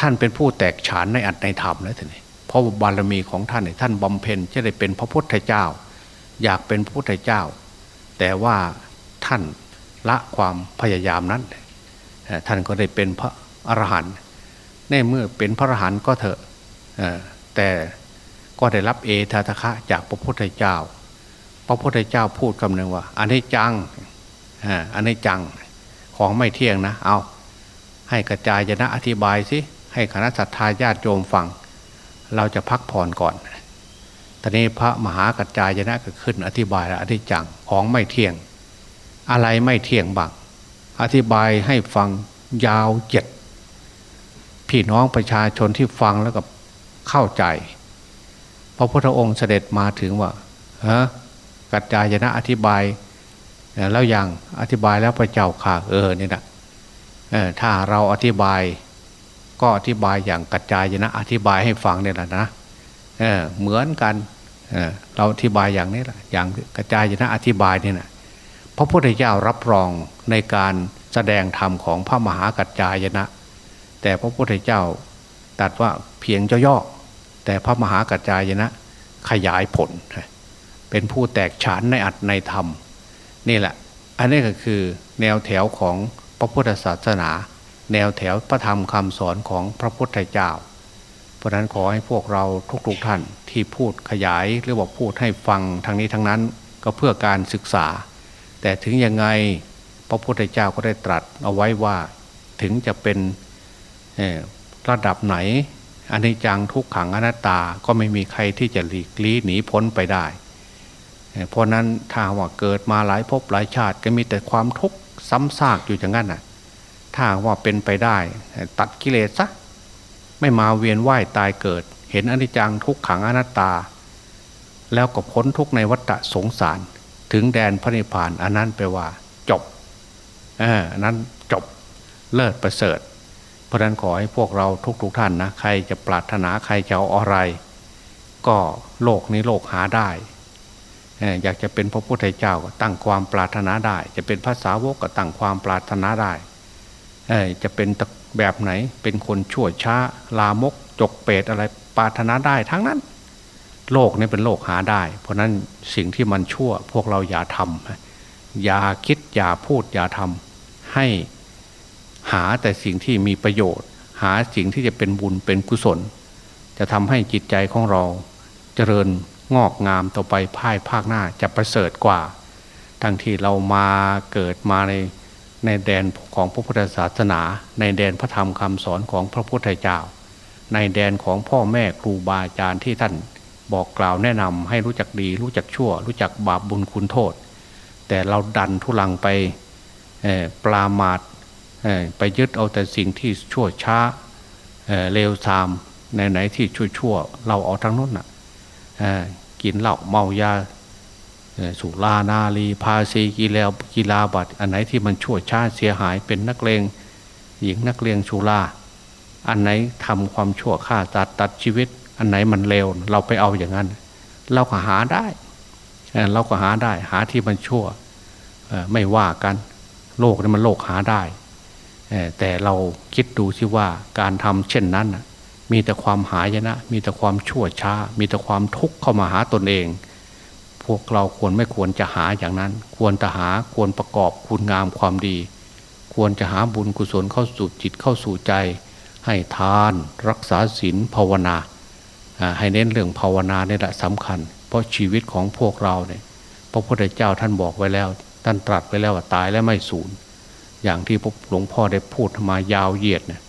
ท่านเป็นผู้แตกฉานในอัตในธรรมแล้วทีนี้เพราะบารมีของท่านท่านบำเพ็ญจะได้เป็นพระพุทธเจ้า อยากเป็นพระพุทธเจ้า แต่ว่าท่านละความพยายามนั้น ท่านก็ได้เป็นพระอรหันต์ในเมื่อเป็นพระอรหันต์ก็เถอะแต่ ก็ได้รับเอธาทคะจากพระพุทธเจ้า พระพุทธเจ้าพูดคำหนึ่งว่าอันนี้จังอันนี้จังของไม่เที่ยงนะ เอาให้กระจายยนะอธิบายสิให้คณะสัตยาญาติโยมฟัง เราจะพักผ่อนก่อนตอนนี้พระมหากัจจายนะก็ขึ้น อธิบายแล้วอธิจังของไม่เที่ยง อะไรไม่เที่ยงบ้างอธิบายให้ฟังยาวเจ็ดพี่น้องประชาชนที่ฟังแล้วก็เข้าใจ พระพุทธองค์เสด็จมาถึงว่าฮะกัจจายนะอธิบายแล้วยังอธิบายแล้วพระเจ้าข่าเออนี่นะถ้าเราอธิบาย ก็อธิบายอย่างกระจายนะอธิบายให้ฟังเนี่ยแหละนะเเหมือนกันเเราอธิบายอย่างนี้แหละอย่างกระจายนะอธิบายเนี่ยนะพระพุทธเจ้ารับรองในการแสดงธรรมของพระมหากัจจายนะ แต่พระพุทธเจ้าตัดว่าเพียงย่อๆ แต่พระมหากัจจายนะขยายผล เป็นผู้แตกฉานในอัตในธรรม นี่แหละ อันนี้ก็คือแนวแถวของพระพุทธศาสนา แนวแถวพระธรรมคำสอนของพระพุทธเจ้า เพราะนั้นขอให้พวกเราทุกๆท่านที่พูดขยายหรือว่าพูดให้ฟังทางนี้ทั้งนั้นก็เพื่อการศึกษา แต่ถึงยังไงพระพุทธเจ้าก็ได้ตรัสเอาไว้ว่าถึงจะเป็นระดับไหน อันนี้จังทุกขังอนัตตาก็ไม่มีใครที่จะหลีกลี่หนีพ้นไปได้ เพราะนั้นถ้าว่าเกิดมาหลายภพหลายชาติก็มีแต่ความทุกข์ซ้ำซากอยู่อย่างนั้นน่ะถ้าว่าเป็นไปได้ ตัดกิเลสซะไม่มาเวียนว่ายตายเกิด เห็นอนิจจังทุกขังอนัตตา แล้วก็พ้นทุกในวัฏสงสาร ถึงแดนพระนิพพานอันนั้นแปลว่า จบอออันนั้นจบเลิศประเสริฐ เพราะนั้นขอให้พวกเราทุกๆทท่านนะใครจะปรารถนาใครจะเอาอะไร ก็โลกนี้โลกหาได้ อยากจะเป็นพระพุทธเจ้าก็ตั้งความปรารถนาได้ จะเป็นภาษาวกก็ตั้งความปรารถนาได้ จะเป็นแบบไหนเป็นคนชั่วช้า ลามกจกเปรตอะไรปรารถนาได้ทั้งนั้น โลกนี้เป็นโลกหาได้ เพราะนั้นสิ่งที่มันชั่วพวกเราอย่าทำอย่าคิดอย่าพูดอย่าทำให้ หาแต่สิ่งที่มีประโยชน์ หาสิ่งที่จะเป็นบุญเป็นกุศล จะทำให้จิตใจของเราเจริญงอกงามต่อไปภายภาคหน้าจะประเสริฐกว่า ทั้งที่เรามาเกิดมาในในแดนของพระพุทธศาสนา ในแดนพระธรรมคำสอนของพระพุทธเจ้า ในแดนของพ่อแม่ครูบาอาจารย์ที่ท่านบอกกล่าวแนะนำให้รู้จักดี รู้จักชั่ว รู้จักบาปบุญคุณโทษ แต่เราดันทุลังไปปลามาด ไปยึดเอาแต่สิ่งที่ชั่วช้าเลวทรามในไหนที่ชั่วชั่วเราเอาทั้งนู้นน่ะกินเหล้าเมายาสุรานาลีพาสีกีแล้วกีฬาบัตรอันไหนที่มันชั่วช้าเสียหายเป็นนักเลงหญิงนักเลงชุราอันไหนทำความชั่วฆ่าตัดตัดชีวิต อันไหนมันเลวเราไปเอาอย่างนั้น เราก็หาได้เราก็หาได้หาที่มันชั่วไม่ว่ากัน โลกนี่มันโลกหาได้ แต่เราคิดดูสิว่าการทำเช่นนั้น มีแต่ความหายนะ มีแต่ความชั่วช้า มีแต่ความทุกข์เข้ามาหาตนเอง พวกเราควรไม่ควรจะหาอย่างนั้น ควรจะหาควรประกอบคุณงามความดี ควรจะหาบุญกุศลเข้าสู่จิตเข้าสู่ใจ ให้ทานรักษาศีลภาวนา ให้เน้นเรื่องภาวนาเนี่ยแหละสำคัญ เพราะชีวิตของพวกเราเนี่ยพระพุทธเจ้าท่านบอกไว้แล้ว ท่านตรัสไว้แล้วว่าตายแล้วไม่สูญ อย่างที่หลวงพ่อได้พูดมายาวเหยียดเนี่ย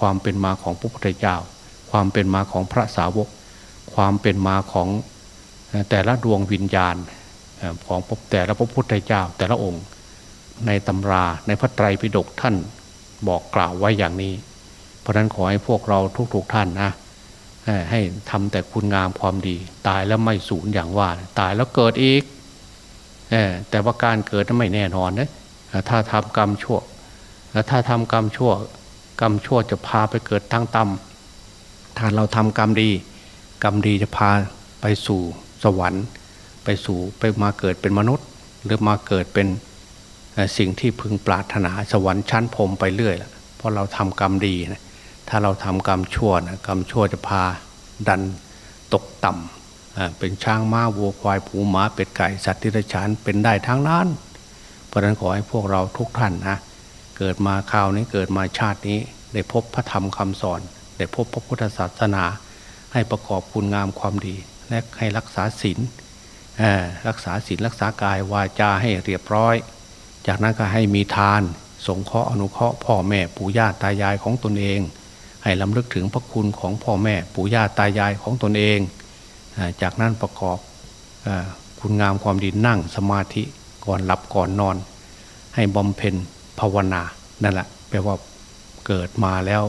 ความเป็นมาของพระพุทธเจ้า ความเป็นมาของพระสาวก ความเป็นมาของแต่ละดวงวิญญาณของแต่ละพระพุทธเจ้า แต่ละองค์ ในตำราในพระไตรปิฎกท่านบอกกล่าวไว้อย่างนี้ เพราะนั้นขอให้พวกเราทุกๆทท่านนะให้ทำแต่คุณงามความดี ตายแล้วไม่สูญอย่างว่า ตายแล้วเกิดอีกแต่ว่าการเกิดนั้นไม่แน่นอนนะ ถ้าทำกรรมชั่วถ้าทำกรรมชั่ว กรรมชั่วจะพาไปเกิดทางต่ำถ้าเราทำกรรมดี กรรมดีจะพาไปสู่สวรรค์ ไปสู่ไปมาเกิดเป็นมนุษย์ หรือมาเกิดเป็นสิ่งที่พึงปรารถนาสวรรค์ชั้นพรมไปเรื่อยละเพราะเราทำกรรมดีนะถ้าเราทำกรรมชั่วนะกรรมชั่วจะพาดันตกต่ำเป็นช้างม้าวัวควายผูหมาเป็ดไก่สัตว์ที่ไรฉานเป็นได้ทั้งนั้น เพราะนั้นขอให้พวกเราทุกท่านนะเกิดมาคราวนี้เกิดมาชาตินี้ ได้พบพระธรรมคำสอน ได้พบพระพุทธศาสนา ให้ประกอบคุณงามความดี และให้รักษาศีลรักษาศีลรักษากายวาจาให้เรียบร้อย จากนั้นก็ให้มีทาน สงเคราะห์อนุเคราะห์พ่อแม่ปู่ย่าตายายของตนเอง ให้ลำลึกถึงพระคุณของพ่อแม่ปู่ย่าตายายของตนเอง จากนั้นประกอบคุณงามความดีนั่งสมาธิ ก่อนหลับก่อนนอน ให้บำเพ็ญภาวนานั่นแหละแปลว่าเกิดมาแล้ว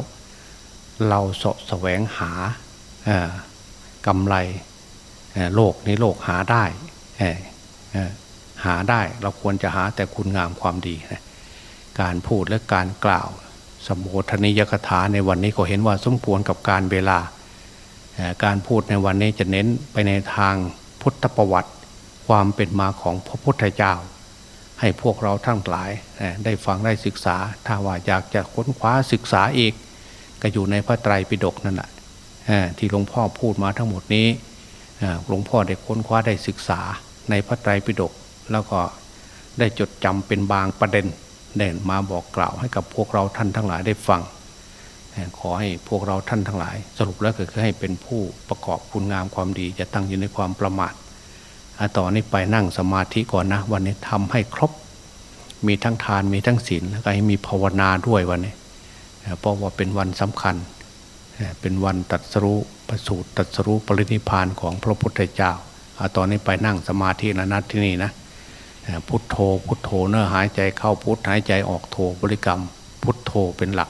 เราสะแสวงหากำไรโลกนี้โลกหาได้หาได้เราควรจะหาแต่คุณงามความดีการพูดและการกล่าว สมโภชนิยกถาในวันนี้ก็เห็นว่าสมควรกับการเวลา การพูดในวันนี้จะเน้นไปในทางพุทธประวัติ ความเป็นมาของพระพุทธเจ้า ให้พวกเราทั้งหลายได้ฟังได้ศึกษา ถ้าว่าอยากจะค้นคว้าศึกษาอีก ก็อยู่ในพระไตรปิฎกนั่นแหละที่หลวงพ่อพูดมาทั้งหมดนี้หลวงพ่อได้ค้นคว้าได้ศึกษาในพระไตรปิฎกแล้วก็ได้จดจำเป็นบางประเด็นเด่นมาบอกกล่าวให้กับพวกเราท่านทั้งหลายได้ฟัง ขอให้พวกเราท่านทั้งหลาย สรุปแล้วก็คือให้เป็นผู้ประกอบคุณงามความดีจะตั้งอยู่ในความประมาท ต่อนนี้ไปนั่งสมาธิก่อนนะ วันนี้ทำให้ครบ มีทั้งทานมีทั้งศีลแล้วก็ให้มีภาวนาด้วยวันนี้เพราะว่าเป็นวันสำคัญ เป็นวันตัดสรุประสูตรตัดสรุปรินิพานของพระพุทธเจ้าตอนนี้ไปนั่งสมาธินะนัดที่นี่นะพุทโธพุทโธเนื้อหายใจเข้าพุทหายใจออกโธบริกรรม พุทโธเป็นหลัก